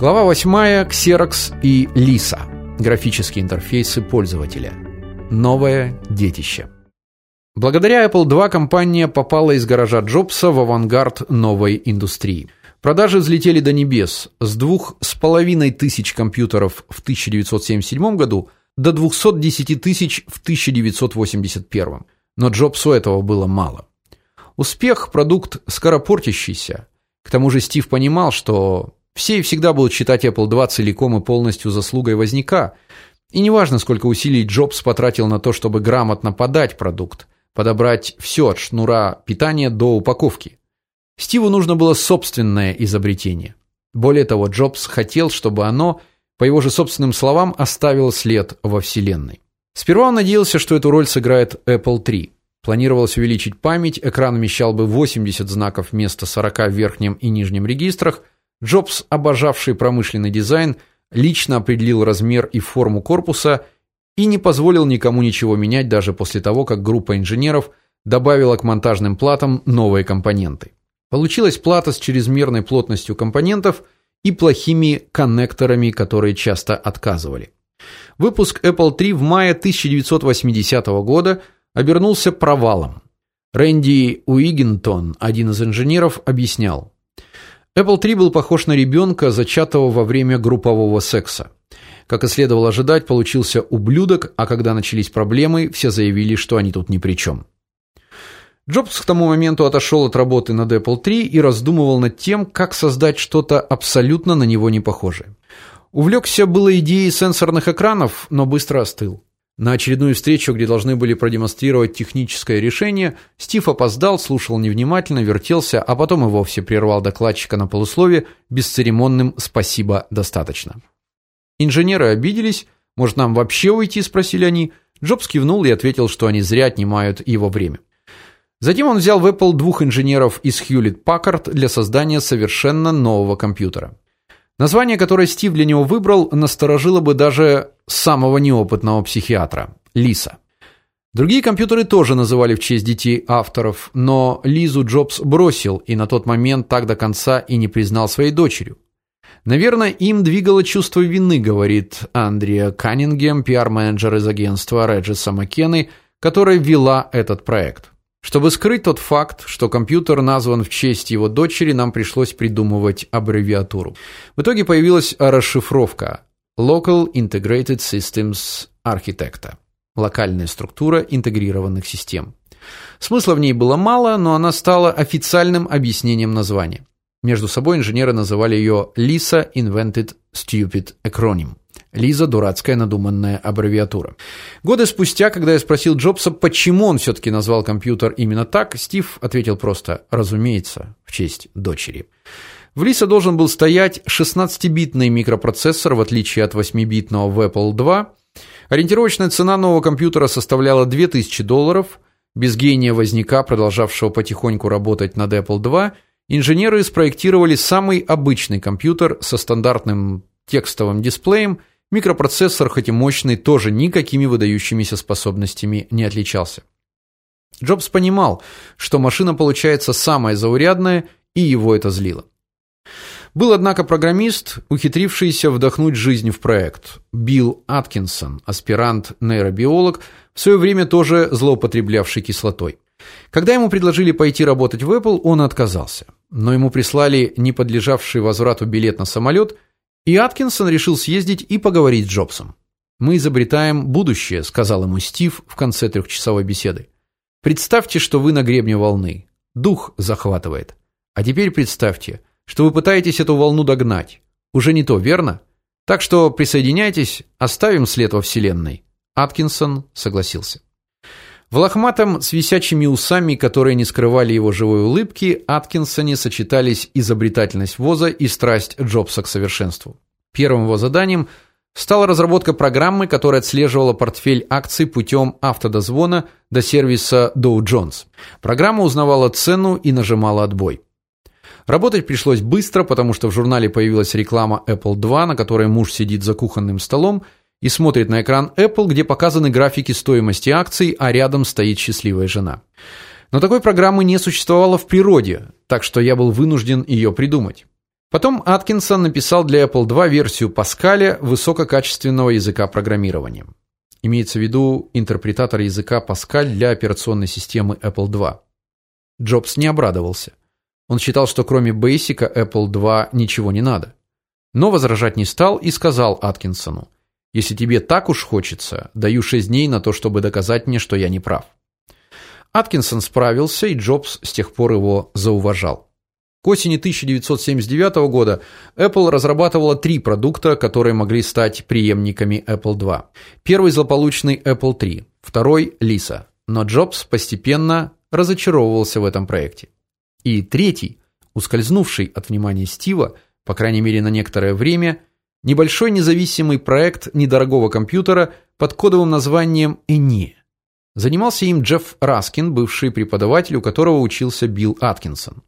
Глава 8. Xerox и Lisa. Графические интерфейсы пользователя. Новое детище. Благодаря Apple II компания попала из гаража Джобса в авангард новой индустрии. Продажи взлетели до небес с двух с половиной тысяч компьютеров в 1977 году до 210 тысяч в 1981. Но Джобсу этого было мало. Успех продукт скоропортящийся. К тому же Стив понимал, что все и всегда будут считать Apple II целиком и полностью заслугой возника. И неважно, сколько усилий Джобс потратил на то, чтобы грамотно подать продукт, подобрать все от шнура питания до упаковки. Стиву нужно было собственное изобретение. Более того, Джобс хотел, чтобы оно, по его же собственным словам, оставило след во вселенной. Сперва он надеялся, что эту роль сыграет Apple III. Планировалось увеличить память, экран вмещал бы 80 знаков вместо 40 в верхнем и нижнем регистрах, Джобс, обожавший промышленный дизайн, лично определил размер и форму корпуса и не позволил никому ничего менять даже после того, как группа инженеров добавила к монтажным платам новые компоненты. Получилась плата с чрезмерной плотностью компонентов и плохими коннекторами, которые часто отказывали. Выпуск Apple III в мае 1980 года обернулся провалом. Рэнди Уигинтон, один из инженеров, объяснял: Apple III был похож на ребенка, зачатого во время группового секса. Как и следовало ожидать, получился ублюдок, а когда начались проблемы, все заявили, что они тут ни при чем. Джобс к тому моменту отошел от работы над Apple III и раздумывал над тем, как создать что-то абсолютно на него не похожее. Увлекся было идеей сенсорных экранов, но быстро остыл. На очередную встречу, где должны были продемонстрировать техническое решение, Стив опоздал, слушал невнимательно, вертелся, а потом и вовсе прервал докладчика на полуслове бесцеремонным спасибо достаточно. Инженеры обиделись, может, нам вообще уйти, спросили они. Джобс кивнул и ответил, что они зря отнимают его время. Затем он взял в Apple двух инженеров из Hewlett Packard для создания совершенно нового компьютера. Название, которое Стив для него выбрал, насторожило бы даже самого неопытного психиатра Лиса. Другие компьютеры тоже называли в честь детей авторов, но Лизу Джобс бросил и на тот момент так до конца и не признал своей дочерью. Наверное, им двигало чувство вины, говорит Андреа Каннингем, пиар-менеджер из агентства Реджиса Маккены, которая вела этот проект. Чтобы скрыть тот факт, что компьютер назван в честь его дочери, нам пришлось придумывать аббревиатуру. В итоге появилась расшифровка Local Integrated Systems Architecture. Локальная структура интегрированных систем. Смысла в ней было мало, но она стала официальным объяснением названия. Между собой инженеры называли ее Lisa Invented Stupid Acronym. Лиза дурацкая надуманная аббревиатура. Годы спустя, когда я спросил Джобса, почему он все таки назвал компьютер именно так, Стив ответил просто: "Разумеется, в честь дочери". В Лиса должен был стоять 16-битный микропроцессор, в отличие от 8-битного в Apple II. Ориентировочная цена нового компьютера составляла 2000 долларов. Без гения возника, продолжавшего потихоньку работать над Apple II, инженеры спроектировали самый обычный компьютер со стандартным текстовым дисплеем Микропроцессор, хоть и мощный, тоже никакими выдающимися способностями не отличался. Джобс понимал, что машина получается самая заурядная, и его это злило. Был однако программист, ухитрившийся вдохнуть жизнь в проект. Билл Аткинсон, аспирант-нейробиолог, в свое время тоже злоупотреблявший кислотой. Когда ему предложили пойти работать в Apple, он отказался. Но ему прислали не подлежавший возврату билет на самолет – и Аткинсон решил съездить и поговорить с Джобсом. Мы изобретаем будущее, сказал ему Стив в конце трехчасовой беседы. Представьте, что вы на гребне волны. Дух захватывает. А теперь представьте, что вы пытаетесь эту волну догнать. Уже не то, верно? Так что присоединяйтесь, оставим след во вселенной. Аткинсон согласился. В лохматом с висячими усами, которые не скрывали его живой улыбки, Аткинсоне сочетались изобретательность Воза и страсть Джобса к совершенству. Первым его заданием стала разработка программы, которая отслеживала портфель акций путем автодозвона до сервиса Dow Jones. Программа узнавала цену и нажимала отбой. Работать пришлось быстро, потому что в журнале появилась реклама Apple II, на которой муж сидит за кухонным столом и смотрит на экран Apple, где показаны графики стоимости акций, а рядом стоит счастливая жена. Но такой программы не существовало в природе, так что я был вынужден ее придумать. Потом Аткинсон написал для Apple II версию Паскаля высококачественного языка программирования. Имеется в виду интерпретатор языка Паскаль для операционной системы Apple II. Джобс не обрадовался. Он считал, что кроме Basic Apple II ничего не надо. Но возражать не стал и сказал Аткинсону: "Если тебе так уж хочется, даю 6 дней на то, чтобы доказать мне, что я не прав". Аткинсон справился, и Джобс с тех пор его зауважал. К осени 1979 года Apple разрабатывала три продукта, которые могли стать преемниками Apple II. Первый злополучный Apple III, второй Lisa. Но Джобс постепенно разочаровывался в этом проекте. И третий, ускользнувший от внимания Стива, по крайней мере на некоторое время, небольшой независимый проект недорогого компьютера под кодовым названием ENIAC. Занимался им Джефф Раскин, бывший преподаватель, у которого учился Билл Аткинсон.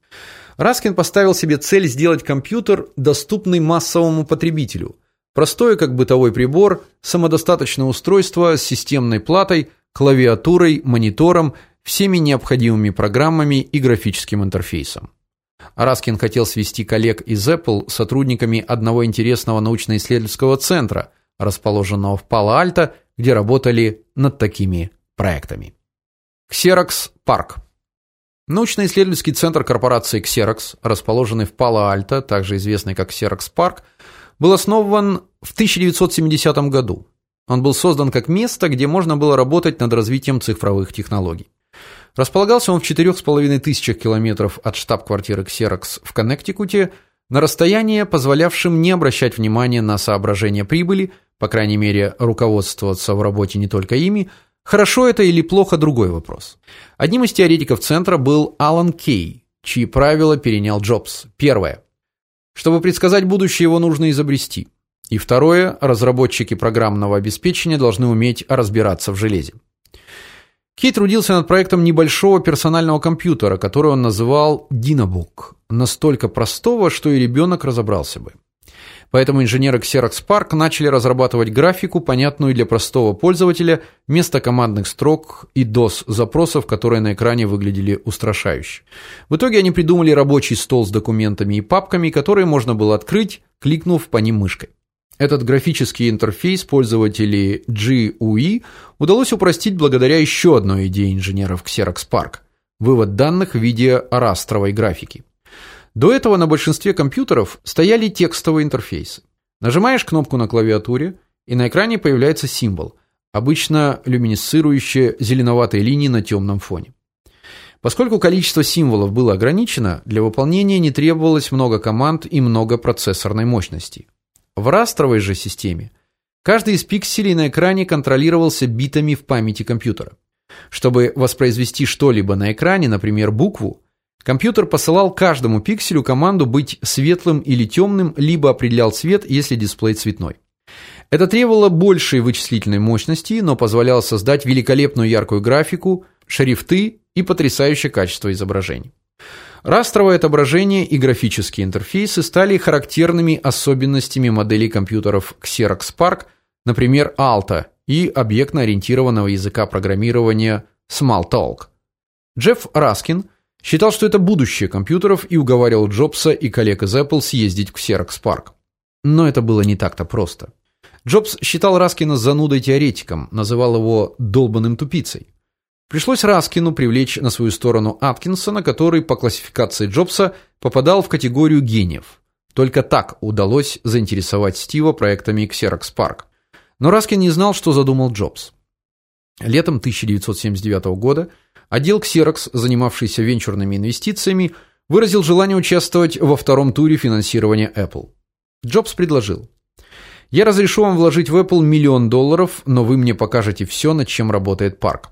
Раскин поставил себе цель сделать компьютер доступный массовому потребителю. Простое как бытовой прибор, самодостаточное устройство с системной платой, клавиатурой, монитором, всеми необходимыми программами и графическим интерфейсом. Раскин хотел свести коллег из Apple с сотрудниками одного интересного научно-исследовательского центра, расположенного в Пало-Альто, где работали над такими проектами. Xerox Park Научно-исследовательский центр корпорации Xerox, расположенный в Пало-Альто, также известный как Xerox Park, был основан в 1970 году. Он был создан как место, где можно было работать над развитием цифровых технологий. Располагался он в четырех с половиной тысячах километров от штаб-квартиры Xerox в Коннектикуте, на расстоянии, позволявшем не обращать внимания на соображения прибыли, по крайней мере, руководствоваться в работе не только ими, Хорошо это или плохо другой вопрос. Одним из теоретиков центра был Алан Кей, чьи правила перенял Джобс. Первое. Чтобы предсказать будущее, его нужно изобрести. И второе, разработчики программного обеспечения должны уметь разбираться в железе. Кей трудился над проектом небольшого персонального компьютера, который он называл Dinobook, настолько простого, что и ребенок разобрался бы. Поэтому инженеры Xerox PARC начали разрабатывать графику, понятную для простого пользователя, вместо командных строк и DOS запросов, которые на экране выглядели устрашающе. В итоге они придумали рабочий стол с документами и папками, которые можно было открыть, кликнув по ним мышкой. Этот графический интерфейс пользователей GUI удалось упростить благодаря еще одной идее инженеров Xerox PARC вывод данных в виде растровой графики. До этого на большинстве компьютеров стояли текстовые интерфейсы. Нажимаешь кнопку на клавиатуре, и на экране появляется символ, обычно люминесцирующая зеленоватой линией на темном фоне. Поскольку количество символов было ограничено, для выполнения не требовалось много команд и много процессорной мощности. В растровой же системе каждый из пикселей на экране контролировался битами в памяти компьютера. Чтобы воспроизвести что-либо на экране, например, букву, Компьютер посылал каждому пикселю команду быть светлым или темным, либо определял цвет, если дисплей цветной. Это требовало большей вычислительной мощности, но позволяло создать великолепную яркую графику, шрифты и потрясающее качество изображений. Растровое отображение и графические интерфейсы стали характерными особенностями моделей компьютеров Xerox PARC, например, Alta и объектно-ориентированного языка программирования Smalltalk. Джефф Раскин Считал, что это будущее компьютеров и уговаривал Джобса и коллег из Apple съездить в Xerox Park. Но это было не так-то просто. Джобс считал Раскина занудой-теоретиком, называл его долбаным тупицей. Пришлось Раскину привлечь на свою сторону Аткинсона, который по классификации Джобса попадал в категорию гениев. Только так удалось заинтересовать Стива проектами Xerox Park. Но Раскин не знал, что задумал Джобс. Летом 1979 года Отдел Xerox, занимавшийся венчурными инвестициями, выразил желание участвовать во втором туре финансирования Apple. Джобс предложил: "Я разрешу вам вложить в Apple миллион долларов, но вы мне покажете все, над чем работает парк".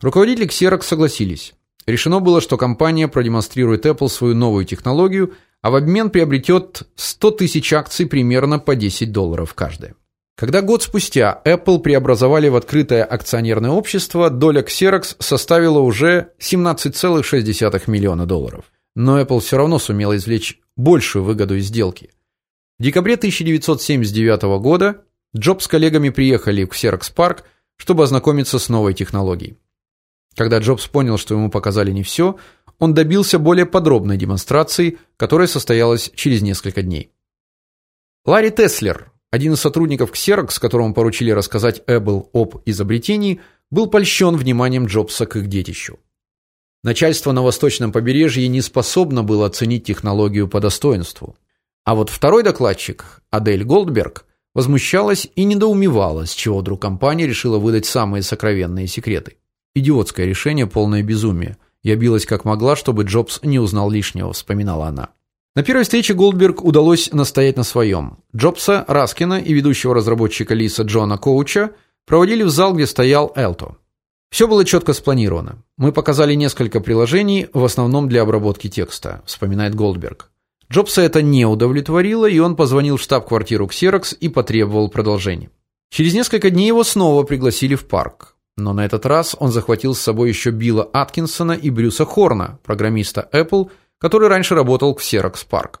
Руководители Xerox согласились. Решено было, что компания продемонстрирует Apple свою новую технологию, а в обмен приобретет 100 тысяч акций примерно по 10 долларов каждая. Когда год спустя Apple преобразовали в открытое акционерное общество, доля Xerox составила уже 17,6 миллиона долларов. Но Apple все равно сумела извлечь большую выгоду из сделки. В декабре 1979 года Джобс с коллегами приехали в Xerox Park, чтобы ознакомиться с новой технологией. Когда Джобс понял, что ему показали не все, он добился более подробной демонстрации, которая состоялась через несколько дней. Ларри Теслер, один из сотрудников Xerox, которому поручили рассказать Apple об изобретении, был польщен вниманием Джобса к их детищу. Начальство на восточном побережье не способно было оценить технологию по достоинству. А вот второй докладчик, Адель Голдберг, возмущалась и недоумевала, с чего вдруг компания решила выдать самые сокровенные секреты. Идиотское решение, полное безумие. Я билась как могла, чтобы Джобс не узнал лишнего, вспоминала она. На первой встрече Голдберг удалось настоять на своем. Джобса, Раскина и ведущего разработчика Лиса Джона Коуча проводили в зал, где стоял Элто. Все было четко спланировано. Мы показали несколько приложений, в основном для обработки текста, вспоминает Голдберг. Джобса это не удовлетворило, и он позвонил в штаб-квартиру Xerox и потребовал продолжения. Через несколько дней его снова пригласили в парк. Но на этот раз он захватил с собой еще Билла Аткинсона и Брюса Хорна, программиста Apple, который раньше работал в Xerox Park.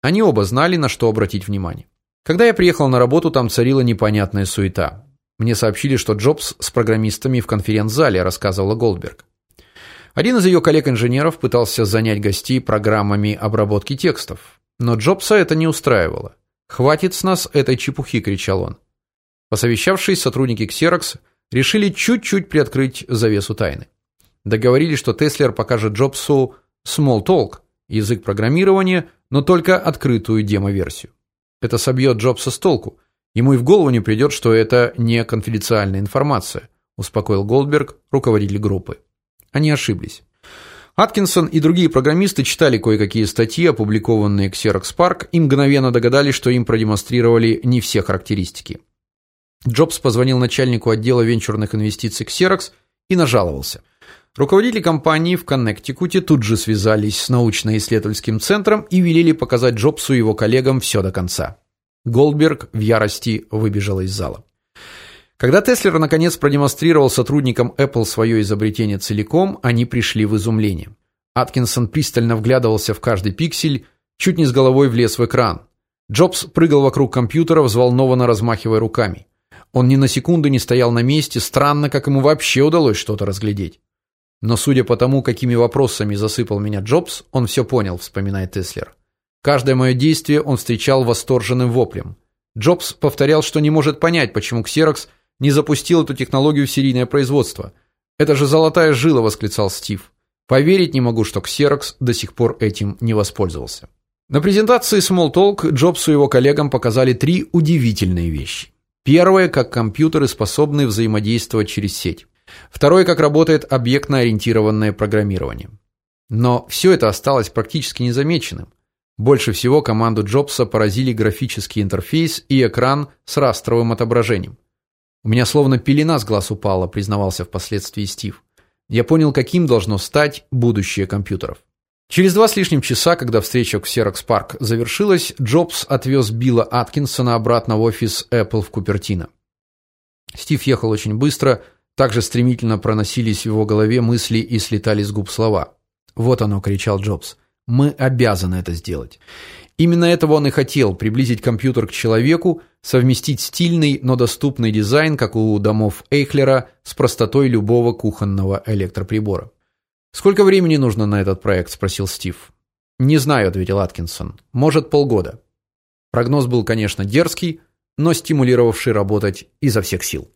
Они оба знали, на что обратить внимание. Когда я приехал на работу, там царила непонятная суета. Мне сообщили, что Джобс с программистами в конференц-зале, рассказывала Голдберг. Один из ее коллег-инженеров пытался занять гостей программами обработки текстов, но Джобса это не устраивало. "Хватит с нас этой чепухи", кричал он. Посовещавшись, сотрудники Xerox решили чуть-чуть приоткрыть завесу тайны. Договорились, что Теслер покажет Джобсу Smalltalk, язык программирования, но только открытую демо-версию. Это собьет Джобса с толку. Ему и в голову не придет, что это не конфиденциальная информация, успокоил Голдберг, руководитель группы. Они ошиблись. Аткинсон и другие программисты читали кое-какие статьи, опубликованные Xerox Park, и мгновенно догадались, что им продемонстрировали не все характеристики. Джобс позвонил начальнику отдела венчурных инвестиций Xerox и нажаловался. Руководители компании в Коннектикуте тут же связались с научно-исследовательским центром и велели показать Джобсу и его коллегам все до конца. Голдберг в ярости выбежал из зала. Когда Теслер наконец продемонстрировал сотрудникам Apple свое изобретение целиком, они пришли в изумление. Аткинсон пристально вглядывался в каждый пиксель, чуть не с головой влез в экран. Джобс прыгал вокруг компьютера, взволнованно размахивая руками. Он ни на секунду не стоял на месте, странно, как ему вообще удалось что-то разглядеть. Но судя по тому, какими вопросами засыпал меня Джобс, он все понял, вспоминает Теслер. Каждое мое действие он встречал восторженным воплем. Джобс повторял, что не может понять, почему Xerox не запустил эту технологию в серийное производство. Это же золотая жила, восклицал Стив. Поверить не могу, что Xerox до сих пор этим не воспользовался. На презентации Smalltalk Джобсу и его коллегам показали три удивительные вещи. Первое, как компьютеры способны взаимодействовать через сеть. Второе, как работает объектно-ориентированное программирование. Но все это осталось практически незамеченным. Больше всего команду Джобса поразили графический интерфейс и экран с растровым отображением. У меня словно пелена с глаз упала, признавался впоследствии Стив. Я понял, каким должно стать будущее компьютеров. Через два с лишним часа, когда встреча в Xerox Park завершилась, Джобс отвез Билла Аткинсона обратно в офис Apple в Купертино. Стив ехал очень быстро, так же стремительно проносились в его голове мысли и слетали с губ слова. "Вот оно", кричал Джобс. "Мы обязаны это сделать". Именно этого он и хотел приблизить компьютер к человеку, совместить стильный, но доступный дизайн, как у домов Эйхлера, с простотой любого кухонного электроприбора. Сколько времени нужно на этот проект, спросил Стив. Не знаю, ответил Аткинсон. Может, полгода. Прогноз был, конечно, дерзкий, но стимулировавший работать изо всех сил.